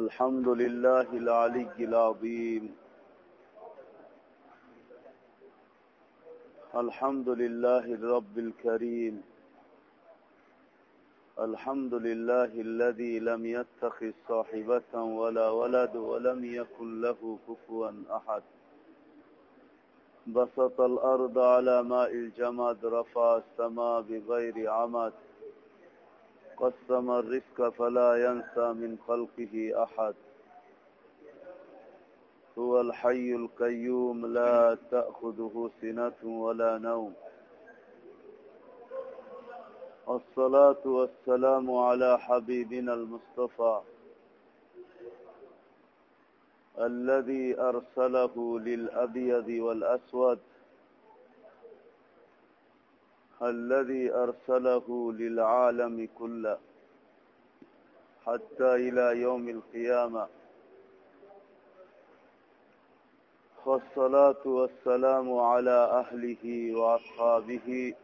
الحمد لله العلي العظيم. الحمد لله الرب الكريم. الحمد لله الذي لم يتخذ صاحبة ولا ولد ولم يكن له كفوا أحد. بسط الأرض على ماء الجمد رفع السماء بغير عمد. قسم الرزق فلا ينسى من خلقه أحد. هو الحي القيوم لا تأخذه سنة ولا نوم. الصلاة والسلام على حبيبنا المصطفى الذي أرسله للأبيض والأسود الذي أرسله للعالم كله حتى إلى يوم القيامة. والصلاة والسلام على أهله وأصحابه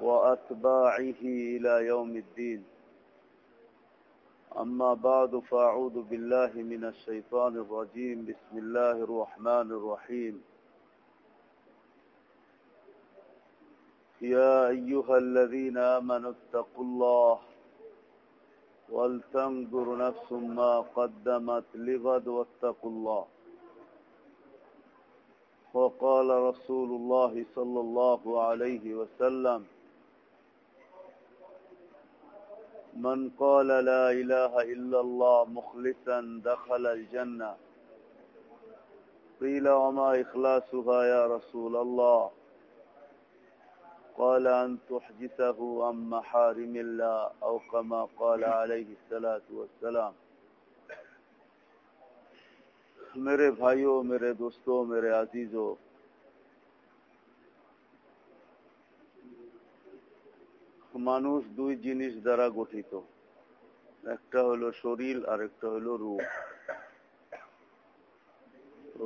وأتباعه إلى يوم الدين. أما بعد فأعوذ بالله من الشيطان الرجيم. بسم الله الرحمن الرحيم. يا أيها الذين آمنوا اتقوا الله ولتنظر نفس ما قدمت لغد واتقوا الله. وقال رسول الله صلى الله عليه وسلم من قال لا إله إلا الله مخلصا دخل الجنة. قيل وما إخلاصها يا رسول الله؟ قال أن تحدثه عن محارم الله أو كما قال عليه الصلاة والسلام میرے بھائیوں میرے دوستوں میرے عزیزوں মানুষ দুই জিনিস দ্বারা গঠিত একটা হলো শরীর আর একটা হলো রুহ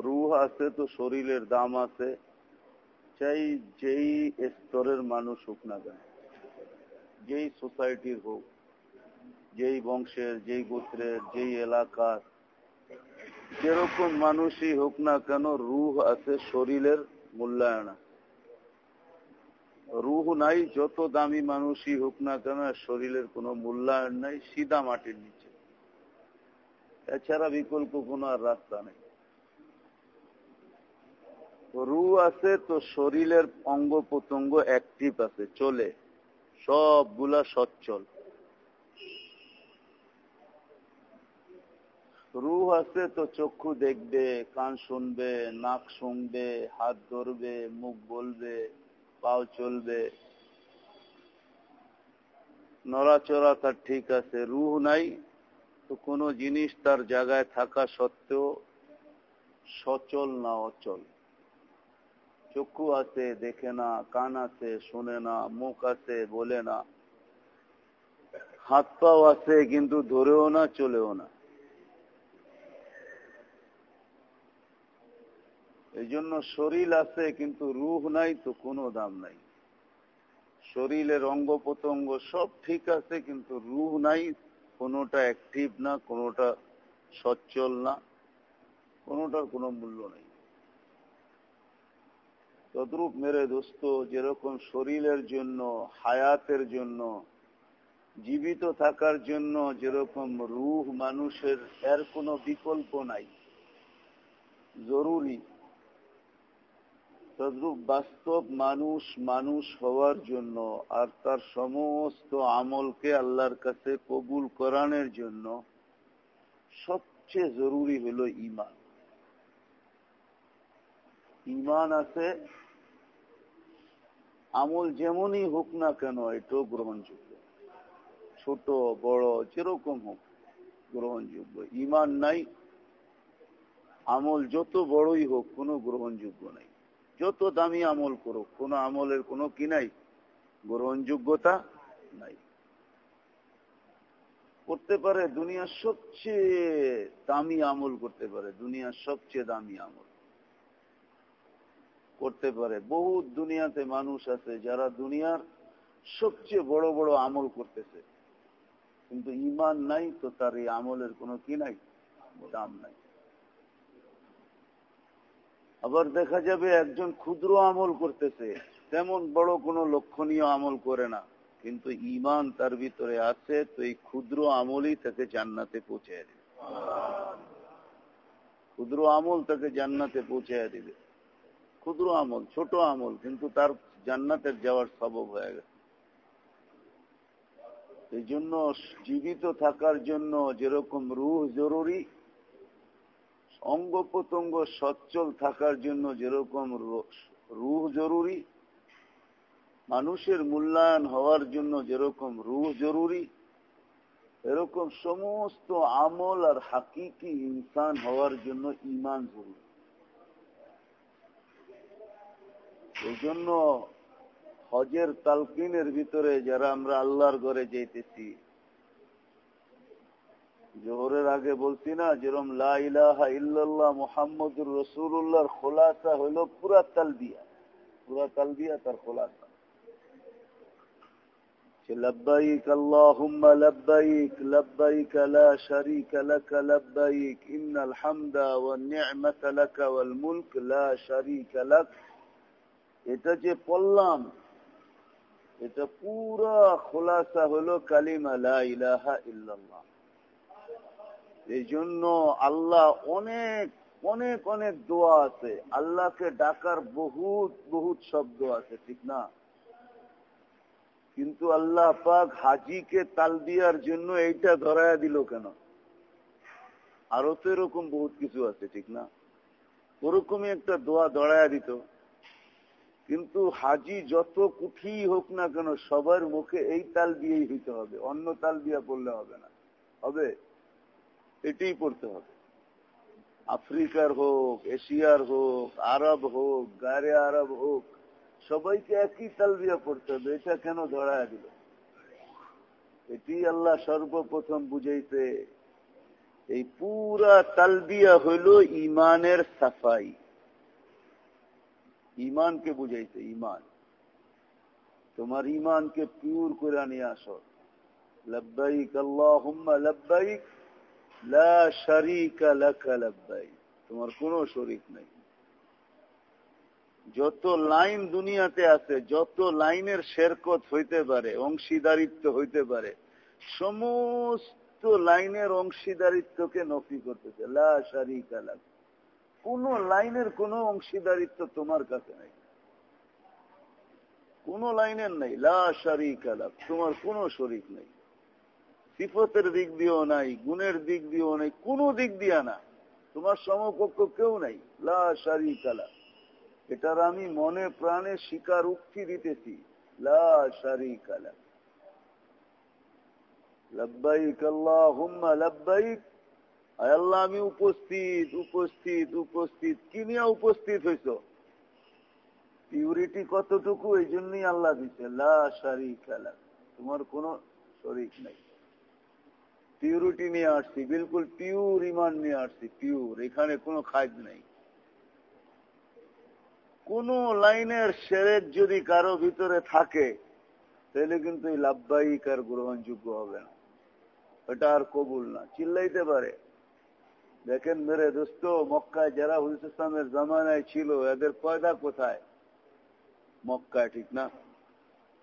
রুহ আছে তো শরীরের দাম আছে চাই যেই স্তরের মানুষ হোক না কেন, যেই সোসাইটির হোক, যেই বংশের, যেই গোত্রের, যেই এলাকার, যেরকম মানুষই হোক না কেন রুহ আছে শরীরের মূল্যায়ন। রুহ নাই, যত দামি মানুষই হোক না কেন শরীরের কোনো মূল্যায়ন নাই, সিধা মাটির নিচে। এছাড়া বিকল্প কোনো আর রাস্তা নেই। রু আছে তো শরীরের অঙ্গ প্রত্যঙ্গ অ্যাক্টিভ আছে, চলে। সবগুলা সচ্ছল। রু আছে তো চক্ষু দেখবে, কান শুনবে, নাক শুনবে, হাত ধরবে, মুখ বলবে, পাও চলবে। নড়াচড়া তার ঠিক আছে রুহ নাই তো কোনো জিনিস তার জায়গায় থাকা সত্ত্বেও সচল না অচল। চক্ষু আছে, দেখে না, কান আছে, শোনে না, মুখ আছে, বলে না। হাত পাও আছে, কিন্তু ধরেও না, চলেও না। এই জন্য শরীর আছে, কিন্তু রুহ নাই, তো কোনো দাম নাই। শরীরের অঙ্গ প্রত্যঙ্গ সব ঠিক আছে, কিন্তু রুহ নাই, কোনোটা অ্যাক্টিভ না, কোনোটা সচ্ছল না, কোনোটার কোনো মূল্য নেই। তদ্রূপ মেরে দোস্ত, যেরকম শরীরের জন্য, হায়াতের জন্য, জীবিত থাকার জন্য যেরকম রুহ মানুষের, এর কোনো বিকল্প নাই। জরুরি। তদ্রূপ বাস্তব মানুষ মানুষ হওয়ার জন্য আর তার সমস্ত আমলকে আল্লাহর কাছে কবুল করানোর জন্য সবচেয়ে জরুরি হলো ইমান ইমান আছে আমল যেমনই হোক না কেন, এটাও গ্রহণযোগ্য। ছোট, বড়, যেরকম হোক, গ্রহণযোগ্য। ইমান নাই, আমল যত বড়ই হোক, কোনো গ্রহণযোগ্য নাই। যত দামি আমল করো কোন আমলের কোনো কি নাই, গ্রহণযোগ্যতা নাই। করতে পারে দুনিয়ার সবচেয়ে দামি আমল করতে পারে, দুনিয়ার সবচেয়ে দামি আমল। করতে পারে। বহু দুনিয়াতে মানুষ আছে যারা দুনিয়ার সবচেয়ে বড় বড় আমল করতেছে। কিন্তু ইমান নাই তো তার এই আমলের কোনো কি নাই? দাম নাই। আবার দেখা যাবে একজন ক্ষুদ্র আমল করতেছে, তেমন বড় কোনো লক্ষণীয় আমল করে না। কিন্তু ইমান তার ভিতরে আছে, তো এই ক্ষুদ্র আমলই তাকে জান্নাতে পৌঁছে দেবে। ক্ষুদ্র আমল তাকে জান্নাতে পৌঁছে দিবে। ক্ষুদ্র আমল, ছোট আমল, কিন্তু তার জান্নাতের যাওয়ার সবব হয়ে গেছে। এই জন্য জীবিত থাকার জন্য যেরকম রুহ জরুরি অঙ্গ প্রত্যঙ্গ সচ্ছল থাকার জন্য যেরকম রুহ জরুরি, মানুষের মূল্যায়ন হওয়ার জন্য যেরকম রুহ জরুরি, এরকম সমস্ত আমল আর হাকিকি ইনসান হওয়ার জন্য ইমান জরুরি। এই জন্য হজের তালকিনের ভিতরে যারা আমরা আল্লাহর ঘরে যেতেছি জোহরের আগে বলছি না যেরকম লাহা ইল্লাল্লাহ মোহাম্মদুর রসুল্লাহর খোলাসা হইল পুরা তাল দিয়া পুরা তাল দিয়া তার খোলাসা لبيك اللهم لبيك لبيك لا شريك لك لبيك إن الحمد والنعمة لك والملك لا شريك لك এটা যে পড়লাম, এটা পুরা খোলাসা হলো কালিমা ইল্লাল্লাহ। এই জন্য আল্লাহ অনেক অনেক অনেক দোয়া আছে। আল্লাহকে ডাকার বহুত বহুত শব্দ আছে, ঠিক না? কিন্তু আল্লাহ পাক হাজিকে তাল দিয়ার জন্য এইটা ধরায়া দিল কেন? আরও তো এরকম বহুত কিছু আছে, ঠিক না? ওরকমই একটা দোয়া দড়ায়া দিত। কিন্তু হাজি যত কুঠি হোক না কেন, সবার মুখে এই তাল দিয়েই হইতে হবে। অন্য তাল দিয়া পড়লে হবে না। হবে? এটাই পড়তে হবে। আফ্রিকার হোক, এশিয়ার হোক, আরব হোক, গারে আরব হোক, সবাইকে একই তালবিয়া পড়তে হবে। এটা কেন ধরা দিল? এটি আল্লাহ সর্বপ্রথম বুঝাইতে এই পুরা তালবিয়া হইল ইমানের সাফাই। ইমানকে বুঝাইতে ইমান। তোমার ইমানকে পিউর করে নিয়ে আসো। তোমার কোনো শরিক নাই। যত লাইন দুনিয়াতে আছে, যত লাইনের শেরকত হইতে পারে, অংশীদারিত্ব হইতে পারে, সমস্ত লাইনের অংশীদারিত্বকে নফি করতেছে। লা শারিকা লাক। কোন লাইনের কোন অংশীদারিত্ব তোমার কাছে নাই। কোন লাইনের নাই। লা শারিকা তোমার কোনো শরিক নাই। সিফতের দিক দিয়েও নাই, গুণের দিক দিয়েও নাই, কোন দিক দিয়া না। তোমার সমকক্ষ কেউ নাই। লা শারিকা এটার আমি মনে প্রাণে শিকার উক্তি দিতেছি। আল্লাহ আমি উপস্থিত উপস্থিত উপস্থিত। কি নিয়ে উপস্থিত হইছ? পিউরিটি কতটুকু? এই জন্যই আল্লাহ দিচ্ছে লা তোমার কোন শরিক নাই। পিউরিটি নিয়ে আসছি, বিলকুল পিউর ইমান নিয়ে আসছি পিউর এখানে কোনো খাদ নাই। কোন লাইনের সেরেক যদি কারও ভিতরে থাকে, তাহলে কিন্তু এই লাভবাহিক আর গ্রহণযোগ্য হবে না। এটা আর কবুল না, চিল্লাইতে পারে। দেখেন মেরে দোস্ত, মক্কায় যারা হুজুর ইসলামের জামানায় ছিল, এদের পয়দা কোথায়? মক্কায় ঠিক না?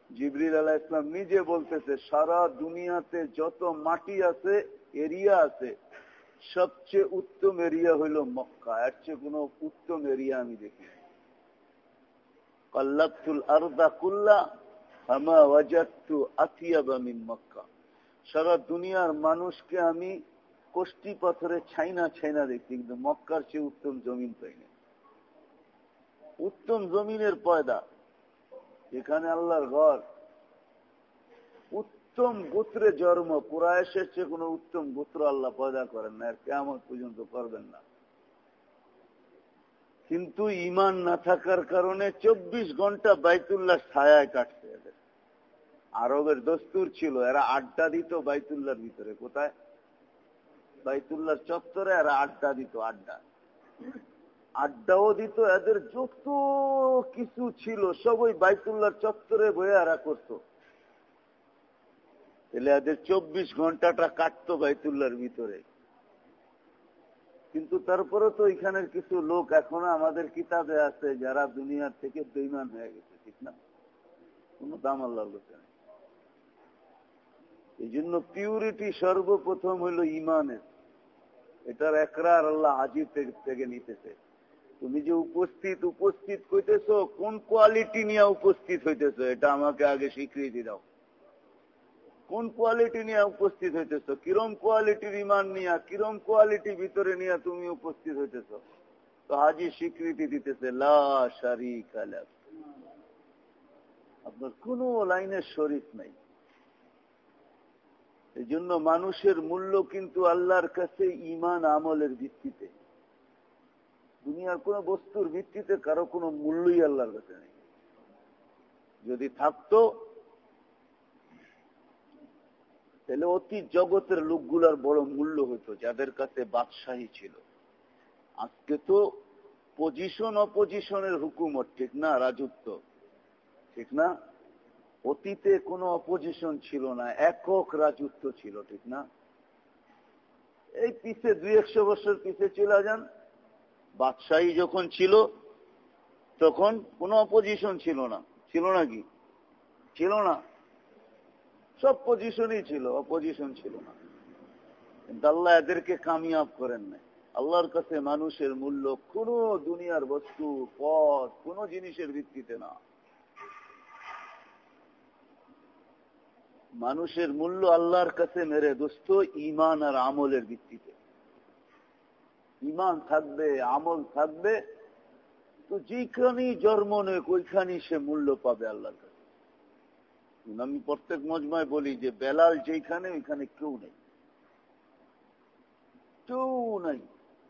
জিবরিল আলাহ ইসলাম নিজে বলতেছে, সারা দুনিয়াতে যত মাটি আছে, এরিয়া আছে, সবচেয়ে উত্তম এরিয়া হইল মক্কা। এর চেয়ে কোন উত্তম এরিয়া আমি দেখি কল্লাতুল আরদা কুল্লা আমা ওয়াজাত্তু আতিয়াবা মিন মক্কা। সারা দুনিয়ার মানুষকে আমি কোষ্টি পাথরে ছাইনা ছাইনা দেখছি কিন্তু মক্কার চেয়ে উত্তম জমিন পাইনি উত্তম জমিনের পয়দা এখানে আল্লাহর ঘর। উত্তম গোত্রে জন্ম কুরায়েশের চেয়ে কোন উত্তম গোত্র আল্লাহ পয়দা করেন না কেমন পর্যন্ত করবেন না। কিন্তু ইমান না থাকার কারণে চব্বিশ ঘণ্টা বাইতুল্লাহ ছায়ায় কাটছে এদের। আরবের দস্তুর ছিল, এরা আড্ডা দিত বাইতুল্লার ভিতরে। কোথায়? বাইতুল্লার চত্বরে এরা আড্ডা দিত, আড্ডা। আড্ডাও দিত, এদের যত কিছু ছিল সবই বাইতুল্লার চত্বরে বয়ে এরা করত। তাহলে এদের চব্বিশ ঘন্টাটা কাটতো বাইতুল্লার ভিতরে। কিন্তু তারপরে তো এখানের কিছু লোক এখনও আমাদের কিতাবে আছে, যারা দুনিয়ার থেকে বেইমান হয়ে গেছে, ঠিক না? কোন দাম আল্লাহর কাছে এই জন্য পিউরিটি সর্বপ্রথম হইল ইমানের এটার একরার আল্লাহ হাজির থেকে নিতেছে। তুমি যে উপস্থিত উপস্থিত হইতেছ কোন কোয়ালিটি নিয়ে উপস্থিত হইতেছ, এটা আমাকে আগে স্বীকৃতি দাও। কোন কোয়ালিটি নিয়ে উপস্থিত হইতেছ, কিরম কোয়ালিটির ইমান নিয়ে, কিরম কোয়ালিটি ভিতরে নিয়ে তুমি উপস্থিত হইতেছ? তো হাজি স্বীকৃতি দিতেছে, লা আপনার কোন লাইনের শরীফ নাই। এই জন্য মানুষের মূল্য কিন্তু আল্লাহর কাছে ইমান আমলের ভিত্তিতে। দুনিয়ার কোন বস্তুর ভিত্তিতে কারও কোনো মূল্যই আল্লাহর কাছে নেই। যদি থাকতো, তাহলে অতি জগতের লোকগুলার বড় মূল্য হতো, যাদের কাছে বাদশাহী ছিল। আজকে তো পজিশন অপজিশনের হুকুমত ঠিক না রাজত্ব, ঠিক না? অতীতে কোনো অপোজিশন ছিল না, একক রাজত্ব ছিল, ঠিক না? এই পিছে দুই একশো বছর পিছে চলে যান, বাদশাহী যখন ছিল, তখন কোনো অপোজিশন ছিল না। ছিল নাকি ছিল না। সব পজিশনই ছিল অপোজিশন ছিল না। কিন্তু আল্লাহ এদেরকে কামিয়াব করেন নাই। আল্লাহর কাছে মানুষের মূল্য কোন দুনিয়ার বস্তু, পথ, কোন জিনিসের ভিত্তিতে না। মানুষের মূল্য আল্লাহর কাছে মেরে দোস্ত ইমান আর আমলের ভিত্তিতে। ইমান থাকবে, আমল থাকবে, তো যেখানেই জন্ম নেক, ওইখানেই সে মূল্য পাবে আল্লাহর কাছে। আমি প্রত্যেক মজমায় বলি যে, বেলাল যেখানে ওইখানে কেউ নেই। কেউ নাই।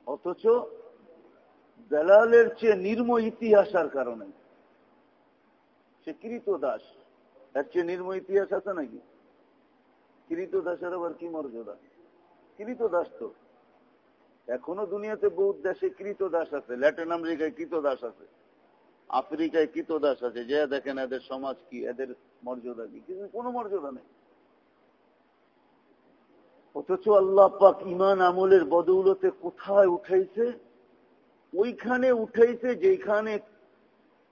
অথচ বেলালের চেয়ে নির্ম ইতিহাস আর কারণে সে কৃত দাস। এর চেয়ে নির্ম ইতিহাস আছে নাকি? কৃত দাসের আবার কি মর্যাদা? কৃত দাস তো। এখনও দুনিয়াতে বহুত দেশে কৃত দাস আছে। ল্যাটিন আমেরিকায় কৃত দাস আছে। আফ্রিকায় কৃত দাস আছে। যে দেখেন এদের সমাজ কি, এদের মর্যাদা কি? কিন্তু কোনো মর্যাদা নেই। অথচ আল্লাহ পাক ইমান আমলের বদৌলতে কোথায় উঠাইছে? ওইখানে উঠাইছে যেখানে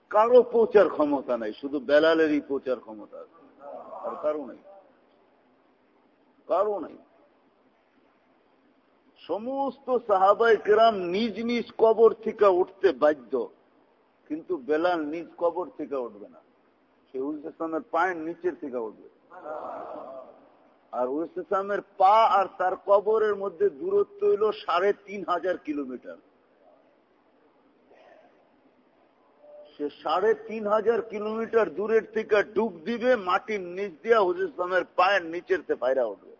কারও প্রচার ক্ষমতা নাই। শুধু বেলালেরই প্রচার ক্ষমতা আছে। আর কারও নাই। কারও নাই। সমস্ত সাহাবাই কেরাম নিজ নিজ কবর থেকে উঠতে বাধ্য, কিন্তু বেলাল নিজ কবর থেকে উঠবে না। সে উইসামের পায়ের নিচের থেকে উঠবে। আর উইসামের পা আর তার কবরের মধ্যে দূরত্ব হইল সাড়ে তিন হাজার কিলোমিটার। সে সাড়ে তিন হাজার কিলোমিটার দূরের থেকে ডুব দিবে, মাটির নিচ দিয়া হুজুর পায়ের নিচের তে পায়রা উঠবে।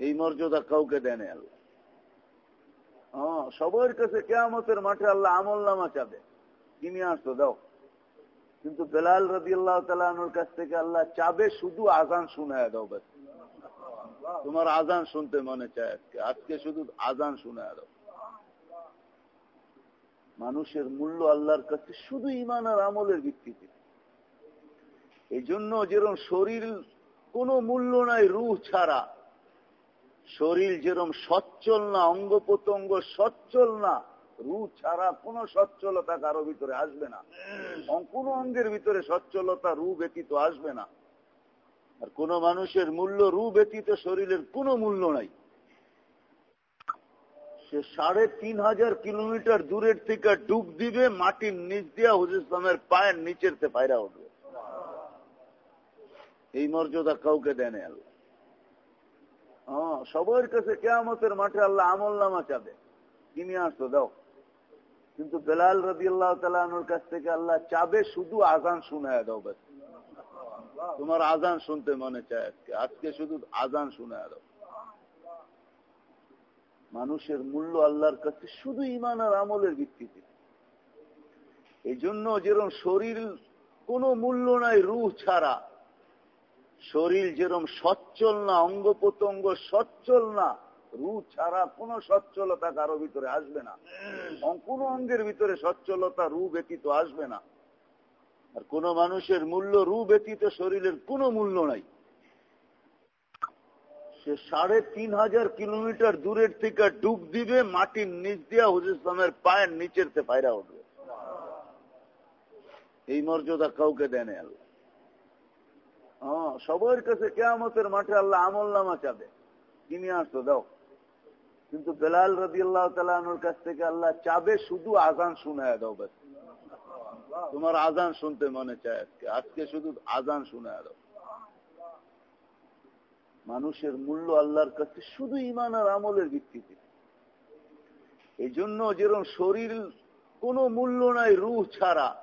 এই মর্যাদা কাউকে দেনে আল্লাহ। হ্যাঁ সবার কাছে কেয়ামতের মাঠে আল্লাহ আমল নামা চাবে। কিনে আসতো দাও। কিন্তু বেলাল রবি আল্লাহ তালুর কাছ থেকে আল্লাহ চাবে শুধু আজান শুনায় দাও ব্যাস। তোমার আজান শুনতে মনে চায় আজকে। আজকে শুধু আজান শুনায় দাও। মানুষের মূল্য আল্লাহর কাছে শুধু ইমান আর আমলের ভিত্তিতে। এই জন্য যেরকম শরীর, কোনো মূল্য নাই, রুহ ছাড়া। শরীর যেরকম সচ্ছল না, অঙ্গ প্রত্যঙ্গ সচ্ছল না রু ছাড়া কোন সচ্ছলতা কারও ভিতরে আসবে না। কোন অঙ্গের ভিতরে সচ্ছলতা রু ব্যতীত আসবে না। আর কোন মানুষের মূল্য রু ব্যতীত শরীরের কোনো মূল্য নাই। সে সাড়ে তিন হাজার কিলোমিটার দূরের থেকে ডুব দিবে, মাটির নিচ দিয়া হুজুর ইসলামের পায়ের নিচের পায়রা উঠবে। এই মর্যাদা কাউকে দেয় আল্লাহ। সবার কাছে কেয়ামতের মাঠে আল্লাহ আমল নামা চাবে কিনে আসতো দাও। কিন্তু বেলাল রবি আল্লাহ তালুর কাছ থেকে আল্লাহ চাবে শুধু আজান শুনায় দাও ব্যাস। তোমার আজান শুনতে মনে চায় আজকে। আজকে শুধু আজান শুনায় দাও। মানুষের মূল্য আল্লাহর কাছে শুধু ইমান আর আমলের ভিত্তিতে। এই জন্য যেরকম শরীর কোনো মূল্য নাই, রুহ ছাড়া। শরীর যেরকম সচ্ছল না, অঙ্গ প্রত্যঙ্গ সচ্ছল না রু ছাড়া কোন সচ্ছলতা কারও ভিতরে আসবে না। কোন অঙ্গের ভিতরে সচ্ছলতা রু ব্যতীত আসবে না। আর কোন মানুষের মূল্য রু ব্যতীত শরীরের কোনো মূল্য নাই। সে সাড়ে তিন হাজার কিলোমিটার দূরের থেকে ডুব দিবে, মাটির নিচ দিয়া হুজুর ইসলামের পায়ের নিচের তে পায়রা উঠবে। এই মর্যাদা কাউকে দেয় আল্লাহ। সবার কাছে কেয়ামতের মাঠে আল্লাহ আমল নামা চাবে। কিনে আসতো দাও। কিন্তু বেলাল রবি আল্লাহ তালানোর কাছ থেকে আল্লাহ চাবে শুধু আজান শুনে দাও ব্যাস। তোমার আজান শুনতে মনে চায় আজকে। আজকে শুধু আজান শুনে দাও। মানুষের মূল্য আল্লাহর কাছে শুধু ইমান আর আমলের ভিত্তিতে। এই জন্য যেরকম শরীর কোনো মূল্য নাই, রুহ ছাড়া।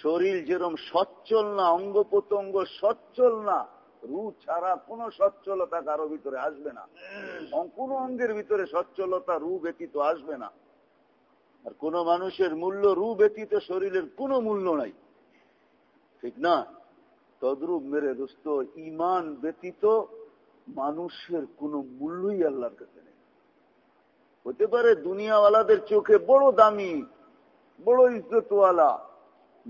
শরীর যেরকম সচ্ছল না, অঙ্গ প্রত্যঙ্গ সচ্ছল না, রু ছাড়া কোন সচ্ছলতা কারও ভিতরে আসবে না। কোন অঙ্গের ভিতরে সচ্ছলতা রু ব্যতীত আসবে না। আর কোন মানুষের মূল্য রু ব্যতীত শরীরের কোনো মূল্য নাই। ঠিক না? তদ্রুপ মেরে দোস্ত ইমান ব্যতীত মানুষের কোনো মূল্যই আল্লাহর কাছে নেই। হতে পারে দুনিয়াওয়ালাদের চোখে বড় দামি, বড় ইজ্জতওয়ালা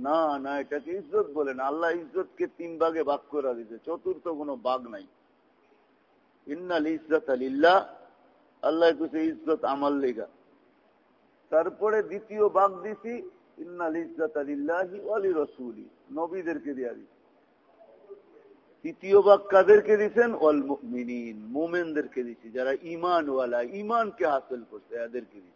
না না, এটাকে ইজ্জত বলে না। আল্লাহ ইজ্জতকে তিন ভাগে ভাগ করে দিতে চতুর্থ কোনো বাঘ নাই। ইন্নাল ইজ্জত আলিল্লাহ আল্লাহ কিছু ইজ্জত আমার লেগা। তারপরে দ্বিতীয় বাঘ দিছি, ইন্নাল ইজ্জত আলিল্লাহি আলী রসুলি নবীদেরকে দিয়া দিছি। তৃতীয় বাঘ কাদেরকে দিচ্ছেন অল মিনিন মোমেনদেরকে দিচ্ছি যারা ইমানওয়ালা ইমানকে হাসিল করছে, এদেরকে দিচ্ছি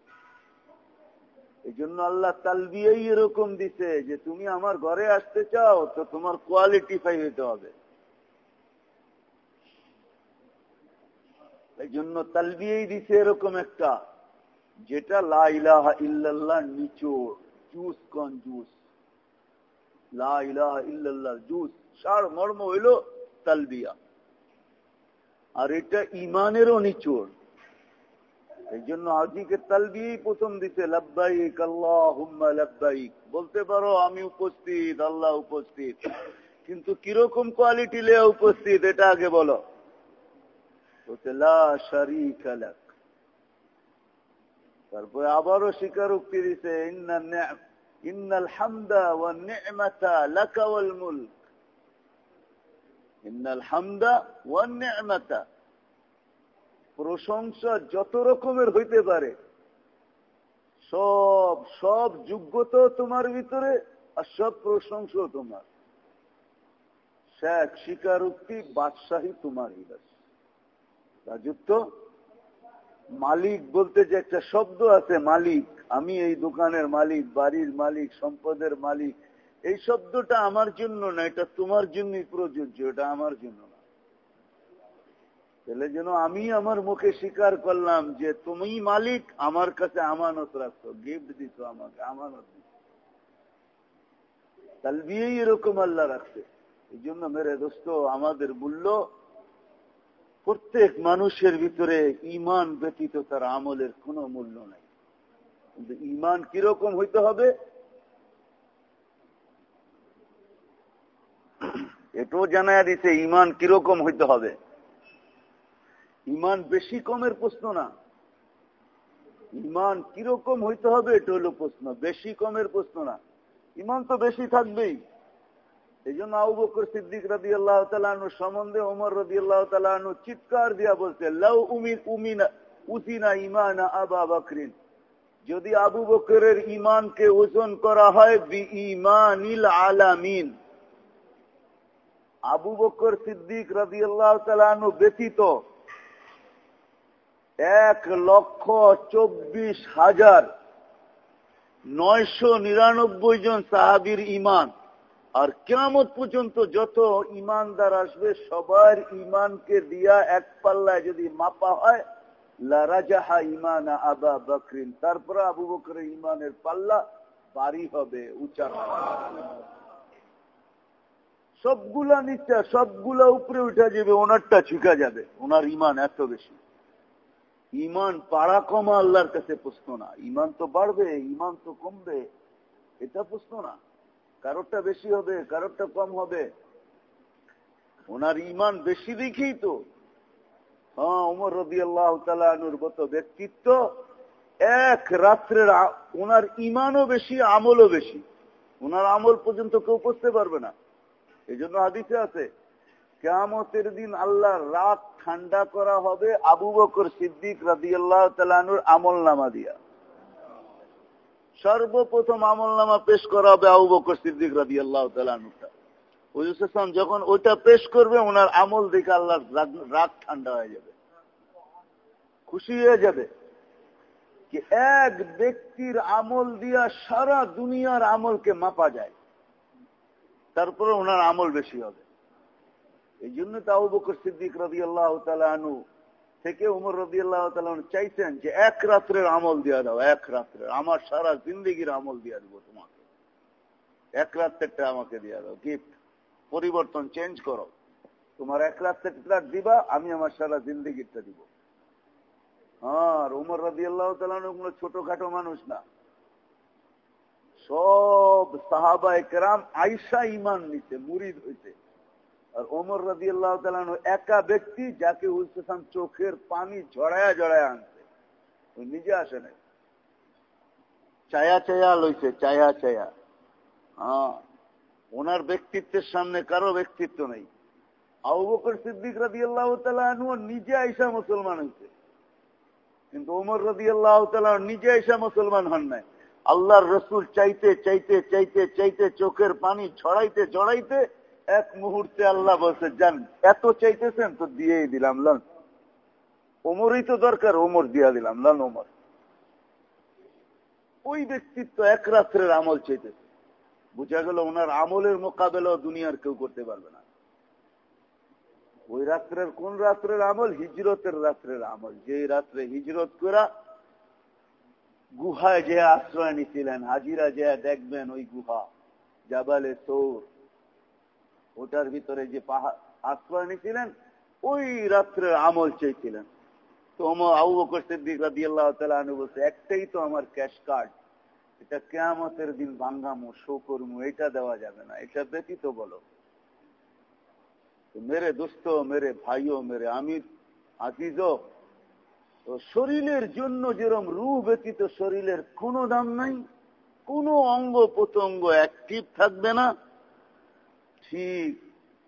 এই জন্য আল্লাহ তালবিয়াই এরকম দিছে যে তুমি আমার ঘরে আসতে চাও, তো তোমার কোয়ালিটিফাই হইতে হবে। এই জন্য তালবিয়াই দিছে এরকম একটা, যেটা লাইলাহা ইল্লাল্লাহ নিচোড় জুস কন জুস লাইলাহা ইল্লাল্লাহ জুস সার মর্ম হইল তালবিয়া। আর এটা ইমানেরও নিচোড় এই জন্য প্রথম দিতে আল্লাহ লাব্বাইক। বলতে পারো, আমি উপস্থিত, আল্লাহ উপস্থিত। কিন্তু কীরকম কোয়ালিটি লে উপস্থিত, এটা আগে বলো। তারপরে আবারও স্বীকারোক্তি দিছে ইন্নাল হামদা ওয়া নি'মাতা লাকা ওয়াল মুলক। ইন্নাল হামদা ওয়া প্রশংসা যত রকমের হইতে পারে, সব সব যোগ্যতা তোমার ভিতরে আর সব প্রশংসা তোমার। শেখ স্বীকারোক্তি বাদশাহী তোমারই রাজত্ব? মালিক বলতে যে একটা শব্দ আছে, মালিক। আমি এই দোকানের মালিক, বাড়ির মালিক, সম্পদের মালিক। এই শব্দটা আমার জন্য না, এটা তোমার জন্যই প্রযোজ্য, এটা আমার জন্য তাহলে যেন আমি আমার মুখে স্বীকার করলাম যে তুমি মালিক, আমার কাছে আমানত রাখছো গিফট দিত আমাকে, আমানত দিত তালবিয়েই এরকম আল্লাহ রাখছে। এই জন্য মেরে দোস্ত, আমাদের মূল্য প্রত্যেক মানুষের ভিতরে ইমান ব্যতীত তার আমলের কোনো মূল্য নাই। কিন্তু ইমান কীরকম হইতে হবে? এটাও জানায় দিছে ইমান কীরকম হইতে হবে? ইমান বেশি কমের প্রশ্ন না। ইমান কীরকম হইতে হবে এটা হলো প্রশ্ন, বেশি কমের প্রশ্ন না। ইমান তো বেশি থাকবেই। এই জন্য আবু বকর সিদ্দিক রবি আল্লাহ তালু সম্বন্ধে ওমর রবি আল্লাহ তালু চিৎকার দিয়া বলছে, লাউ উমিন উমিনা উসিনা ইমানা আবা বকরিন। যদি আবু বকরের ইমানকে ওজন করা হয়, বি ইমানিল আলামিন। আবু বকর সিদ্দিক রবি আল্লাহ তালু ব্যতীত এক লক্ষ চব্বিশ হাজার নয়শো নিরানব্বই জন সাহাবির ইমান আর কেমন পর্যন্ত যত ইমানদার আসবে, সবার ইমানকে দিয়া এক পাল্লায় যদি মাপা হয় লারাজাহা ইমানা আবা বকরিন। তারপরে আবু বকরের ইমানের পাল্লা বাড়ি হবে, উঁচা সবগুলা নিচা, সবগুলা উপরে উঠা যাবে, ওনারটা ছিকা যাবে। ওনার ইমান এত বেশি। ইমান পাড়া কমা আল্লাহর কাছে প্রশ্ন না। ইমান তো বাড়বে, ইমান তো কমবে, এটা প্রশ্ন না। কারোরটা বেশি হবে, কারোরটা কম হবে। ওনার ইমান বেশি দেখেই তো। হ্যাঁ উমর রবি আল্লাহ তালুর গত ব্যক্তিত্ব, এক রাত্রের ওনার ইমানও বেশি, আমলও বেশি। ওনার আমল পর্যন্ত কেউ করতে পারবে না। এই জন্য হাদিসে আছে কেমতের দিন আল্লাহ রাত ঠান্ডা করা হবে আবু বকর সিদ্দিক রাজি আল্লাহ তালানুর আমল নামা দিয়া। সর্বপ্রথম আমল নামা পেশ করা হবে আবু বকর সিদ্দিক রাজি আল্লাহ তালানুরটা যখন ওইটা পেশ করবে, ওনার আমল দেখে আল্লাহর রাত ঠান্ডা হয়ে যাবে। খুশি হয়ে যাবে যে এক ব্যক্তির আমল দিয়া সারা দুনিয়ার আমলকে মাপা যায়। তারপরে ওনার আমল বেশি হবে। এই জন্য তাও বকর সিদ্দিক রবি আল্লাহ তালু থেকে উমর রবি আল্লাহ তালু চাইছেন যে এক রাত্রের আমল দিয়া দাও, এক রাত্রের। আমার সারা জিন্দগির আমল দিয়া দেবো তোমাকে। এক রাত্রেরটা আমাকে দিয়া দাও। গিফট পরিবর্তন চেঞ্জ করো। তোমার এক রাত্রেরটা দিবা, আমি আমার সারা জিন্দগিরটা দিব। আর উমর রবি আল্লাহ তালু কোনো ছোটখাটো মানুষ না। সব সাহাবা একরাম আইসা ইমান নিতে মুরিদ হইতে আর ওমর রাজি আল্লাহ একা ব্যক্তি যাকে উলসান চোখের পানি ঝড়ায়া জড়ায়া আনছে। ওই নিজে আসে নাই। চায়া চায়া লইছে, চায়া চায়া। হ্যাঁ ওনার ব্যক্তিত্বের সামনে কারও ব্যক্তিত্ব নেই। আবু বকর সিদ্দিক রাজি আল্লাহ নিজে আইসা মুসলমান হয়েছে কিন্তু ওমর রাজি আল্লাহ নিজে আইসা মুসলমান হন নাই। আল্লাহর রসুল চাইতে চাইতে চাইতে চাইতে চোখের পানি ছড়াইতে জড়াইতে এক মুহূর্তে আল্লাহ বলছে যান এত চাইতেছেন তো দিয়েই দিলাম, লন। ওমরই তো দরকার, ওমর দিয়া দিলাম, লন ওমর। ওই ব্যক্তিত্ব এক রাত্রের আমল চাইতেছে। বুঝা গেল ওনার আমলের মোকাবেলা দুনিয়ার কেউ করতে পারবে না। ওই রাত্রের কোন রাত্রের আমল? হিজরতের রাত্রের আমল। যে রাত্রে হিজরত করা গুহায় যে আশ্রয় নিছিলেন, হাজিরা যে দেখবেন ওই গুহা, জাবালে সৌর। ওটার ভিতরে যে পাহাড় আশ্রয় নিয়েছিলেন ওই রাত্রের আমল চেয়েছিলেন। তো আবু বকর বলছে, একটাই তো আমার ক্যাশ কার্ড, এটা কেয়ামতের দিন ভাঙ্গামো শো করব এটা দেওয়া যাবে না, এটা ব্যতীত বলো। মেরে দোস্ত, মেরে ভাইও, মেরে আমির আজিজ শরীরের জন্য যেরকম রু ব্যতীত শরীরের কোনো দাম নাই, কোনো অঙ্গ প্রত্যঙ্গ অ্যাক্টিভ থাকবে না। ঠিক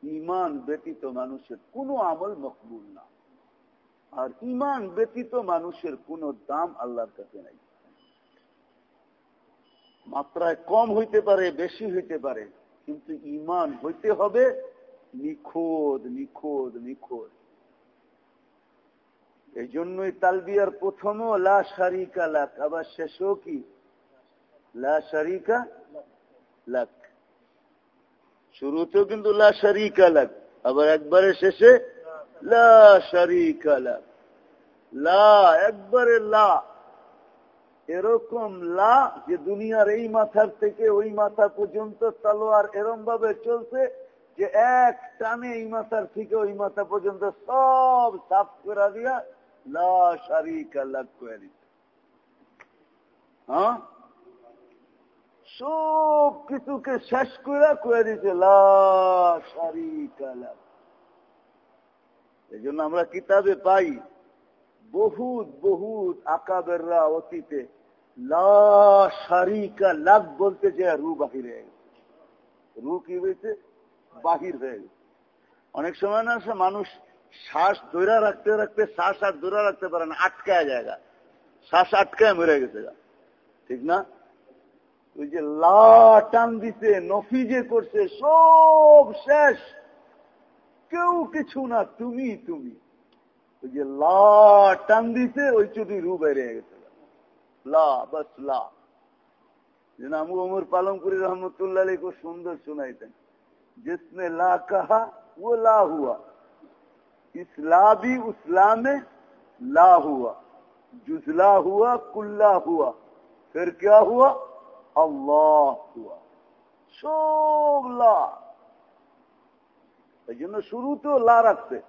ইমান ব্যতীত মানুষের কোনো আমল মকবুল না। আর ইমান ব্যতীত মানুষের কোনো দাম আল্লাহর কাছে নাই। মাত্রায় কম হইতে পারে, বেশি হইতে পারে, কিন্তু ইমান হইতে হবে নিখোদ নিখোদ নিখোদ এই জন্যই তালবিয়ার প্রথমও লা শারিকা লাখ আবার শেষও কি? লা শারিকা লাখ শুরুতেও কিন্তু লা শারিকা আবার একবারে শেষে লা শারিকা লা, একবারে লা। এরকম লা যে দুনিয়ার এই মাথার থেকে ওই মাথা পর্যন্ত তালোয়ার এরম ভাবে চলছে যে এক টানে এই মাথার থেকে ওই মাথা পর্যন্ত সব সাফ করে দিয়া লা শারিকা লাগ করে দিচ্ছে। হ্যাঁ? সব কিছুকে শেষ করে করে দিতে এই জন্য আমরা কিতাবে পাই, বহুত বহুত আকাবেররা অতীতে লারিকা লাভ বলতে যে রু বাহির হয়ে গেছে। রু কি হয়েছে? বাহির হয়ে গেছে। অনেক সময় না মানুষ শ্বাস ধৈরা রাখতে রাখতে, শ্বাস আর ধৈরা রাখতে পারে না, আটকায় জায়গা শ্বাস আটকায় মরে গেছে ঠিক না? ওই যে লা টান দিছে নফি যে করছে সব শেষ কেউ কিছু না তুমি তুমি ওই যে লা টান দিছে ওই চুটি রু বেড়ে গেছে লা বস লা যেন আমু অমর পালমপুরি রহমতুল্লাহ খুব সুন্দর শোনাইতেন जिसने ला कहा वो ला हुआ इसला भी उसला में ला हुआ जुजला हुआ कुल्ला हुआ फिर क्या हुआ আল্লাহ জন্য শুরুতেও লা রাখছে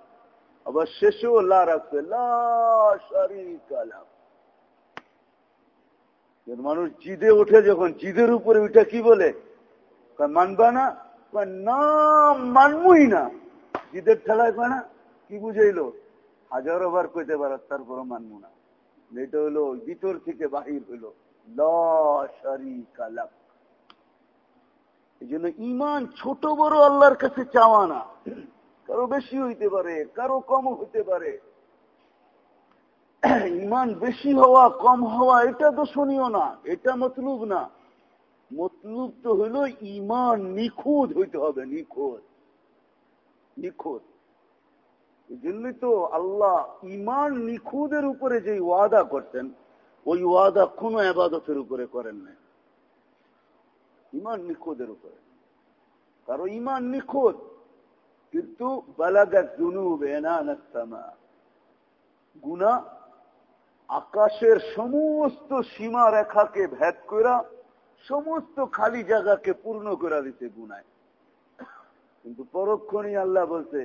আবার শেষেও লা রাখছে মানুষ জিদে ওঠে যখন, জিদের উপরে ওইটা কি বলে? মানবা না? না, মানবই না। জিদের ঠেলায় না? কি বুঝাইলো? হাজারো বার কইতে পারার তারপরও মানবো না। এটা হলো ভিতর থেকে বাহির হইল। এই জন্য ইমান ছোট বড় আল্লাহর কাছে চাওয়া না। কারও বেশি হইতে পারে, কারও কম হইতে পারে। ইমান বেশি হওয়া, কম হওয়া, এটা দোষণীয় না, এটা মতলুব না। মতলুব তো হইল ইমান নিখুঁত হইতে হবে নিখোঁজ নিখোঁজ এই জন্যই তো আল্লাহ ইমান নিখুঁদের উপরে যে ওয়াদা করতেন ওই ওয়াদা কোন আবাদতের উপরে করেন না ইমান নিখুঁদের উপরে। কারও ইমান নিখুঁত, কিন্তু গুনা আকাশের সমস্ত সীমা রেখাকে ভেদ করা সমস্ত খালি জায়গাকে পূর্ণ করে দিতে গুনায়। কিন্তু পরক্ষণই আল্লাহ বলছে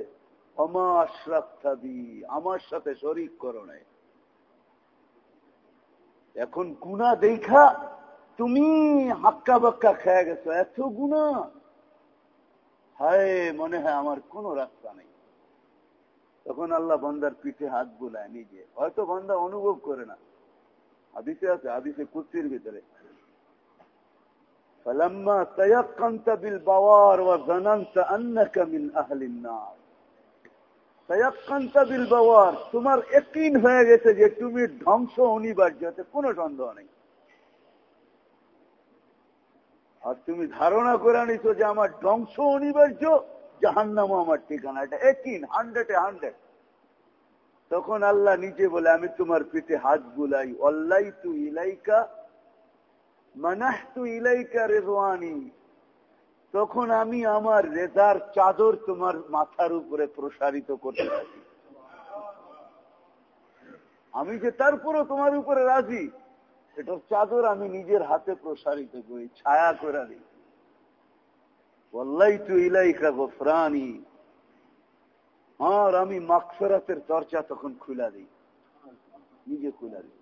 আমার সাথে শরিক করো নাই। এখন গুণা দেখা তুমি হাক্কা বাক্কা খেয়ে গেছো এত গুণা হায় মনে হয় আমার কোন রাস্তা নেই তখন আল্লাহ বন্দার পিঠে হাত বুলায় নিজে হয়তো বন্দা অনুভব করে না আদিসে আছে আদিসে কুস্তির ভিতরে فلما تيقنت بالبوار وظننت أنك من أهل النار تيقنت بالبوار তোমার একদিন হয়ে গেছে যে তুমি ধ্বংস অনিবার্য কোন সন্দেহ নেই। আর তুমি ধারণা করে নিছো যে আমার ধ্বংস অনিবার্য, জাহান্নামও আমার ঠিকানা এটা একিন হান্ড্রেডে হান্ড্রেড তখন আল্লাহ নিজে বলে, আমি তোমার পিঠে হাত বুলাই অল্লাই তু ইলাইকা মানাহ তু ইলাইকা রেজওয়ানি তখন আমি আমার রেজার চাদর তোমার মাথার উপরে প্রসারিত করতে থাকি। আমি যে তারপরও তোমার উপরে রাজি এটার চাদর আমি নিজের হাতে প্রসারিত করি, ছায়া করে দিই বললাই তু ইলাইকা গোফরানি। আর আমি মাকফেরাতের চর্চা তখন খুলা দিই। নিজে খুলা দিই।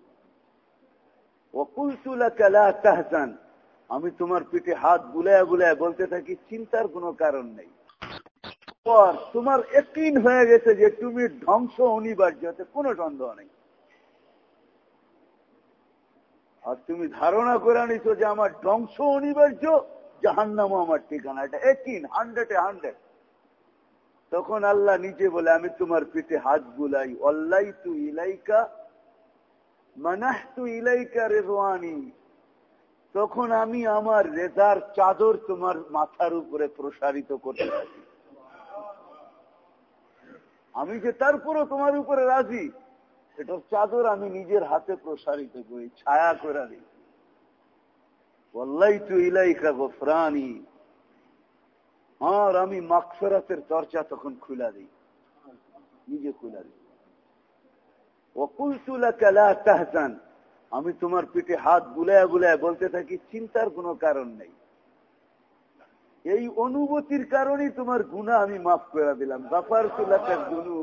অকুল তাহসান আমি তোমার পিঠে হাত বুলায় বুলায় বলতে থাকি, চিন্তার কোনো কারণ নেই। তোমার একদিন হয়ে গেছে যে তুমি ধ্বংস অনিবার্য কোনো সন্দেহ নেই। আর তুমি ধারণা করে নিছো যে আমার ধ্বংস অনিবার্য, জাহান্নামও আমার ঠিকানা। এটা একিন হান্ড্রেডে হান্ড্রেড তখন আল্লাহ নিজে বলে, আমি তোমার পিঠে হাত বুলাই অল্লাই তু ইলাইকা মানাহ তু ইলাইকা রেজওয়ানি তখন আমি আমার রেজার চাদর তোমার মাথার উপরে প্রসারিত করতে থাকি। আমি যে তারপরও তোমার উপরে রাজি এটার চাদর আমি নিজের হাতে প্রসারিত করি, ছায়া করে দিই বললাই তু ইলাইকা গোফরানি। আর আমি মাকফেরাতের চর্চা তখন খুলা দিই। নিজে খুলা দিই। অকুল তাহসান আমি তোমার পিঠে হাত বুলায় বুলায় বলতে থাকি, চিন্তার কোনো কারণ নেই। এই অনুভূতির কারণেই তোমার গুণা আমি মাফ করে দিলাম। গুনু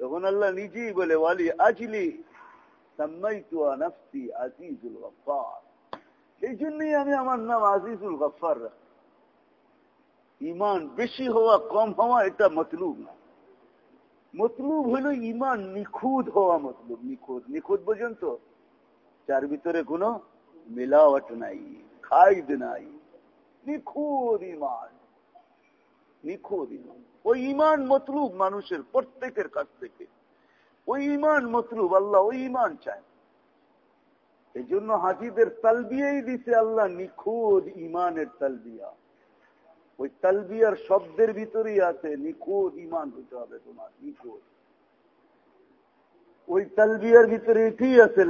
তখন আল্লাহ নিজেই বলে, ওয়ালি আজলি আজিজুল গফার এই জন্যই আমি আমার নাম আজিজুল গফার ইমান বেশি হওয়া, কম হওয়া, এটা মতলুব না। মতলুব হলো ইমান নিখুঁত হওয়া মতলুব, নিখুঁত। নিখুঁত পর্যন্ত যার ভিতরে কোনো মিলাওয়াট নাই, খাইদ নাই। নিখুঁত ইমান নিখুঁত ইমান ওই ইমান মতলুব মানুষের প্রত্যেকের কাছ থেকে। ওই ইমান মতলুব আল্লাহ ওই ইমান চায়। এই জন্য হাজিদের তালবিয়াই দিছে আল্লাহ নিখুঁত ইমানের তালবিয়া। ওই তালবিয়ার শব্দের ভিতরেই আছে, নিখুঁত ইমান হতে হবে তোমার, নিখুঁত। ওই তালবিয়ার ভিতরে এটাই আছে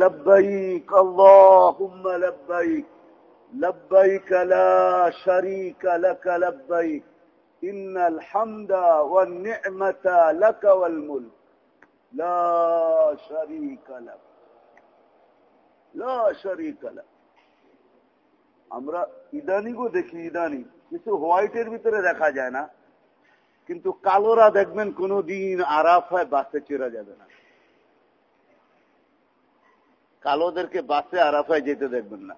আমরা ইদানিগো দেখি, ইদানি কিছু হোয়াইটের ভিতরে দেখা যায় না। কিন্তু কালোরা দেখবেন কোনদিন আরাফায় বাসে চেরা যাবে না। কালোদেরকে বাসে আরাফায় যেতে দেখবেন না।